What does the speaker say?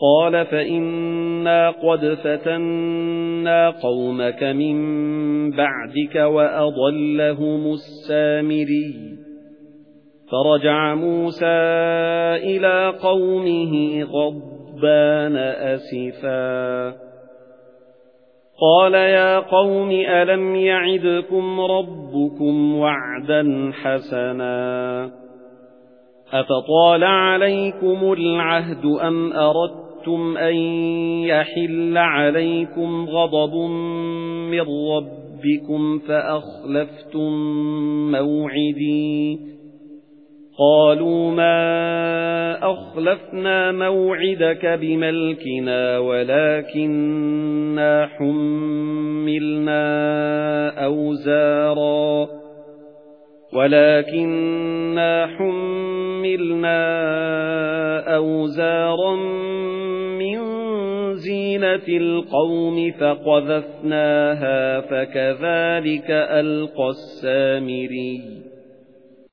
قَالَ فَإِنَّا قَدْ فَتَنَّا قَوْمَكَ مِن بَعْدِكَ وَأَضَلَّهُمُ السَّامِرِيُّ فَرَجَعَ مُوسَى إِلَى قَوْمِهِ غَضْبَانَ أَسِفًا قَالَ يَا قَوْمِ أَلَمْ يَعِدْكُمْ رَبُّكُمْ وَعْدًا حَسَنًا أَفَطَالَ عَلَيْكُمُ الْعَهْدُ أَمْ أَرَدتُّمْ أَن يَحِلَّ عَلَيْكُمْ غَضَبٌ مِّن رَّبِّكُمْ فَأَخْلَفْتُم مَّوْعِدِي قَالُوا مَا أَخْلَفْنَا مَوْعِدَكَ بِمَلْكِنَا وَلَكِنَّا حُمِّلْنَا أَوْزَارًا وَلَكِنَّا حُمِّلْنَا أَوْزَارًا زِينَةِ الْقَوْمِ فَقَذَفْنَاهَا فَكَذَلِكَ أَلْقَى السَّامِرِيُّ.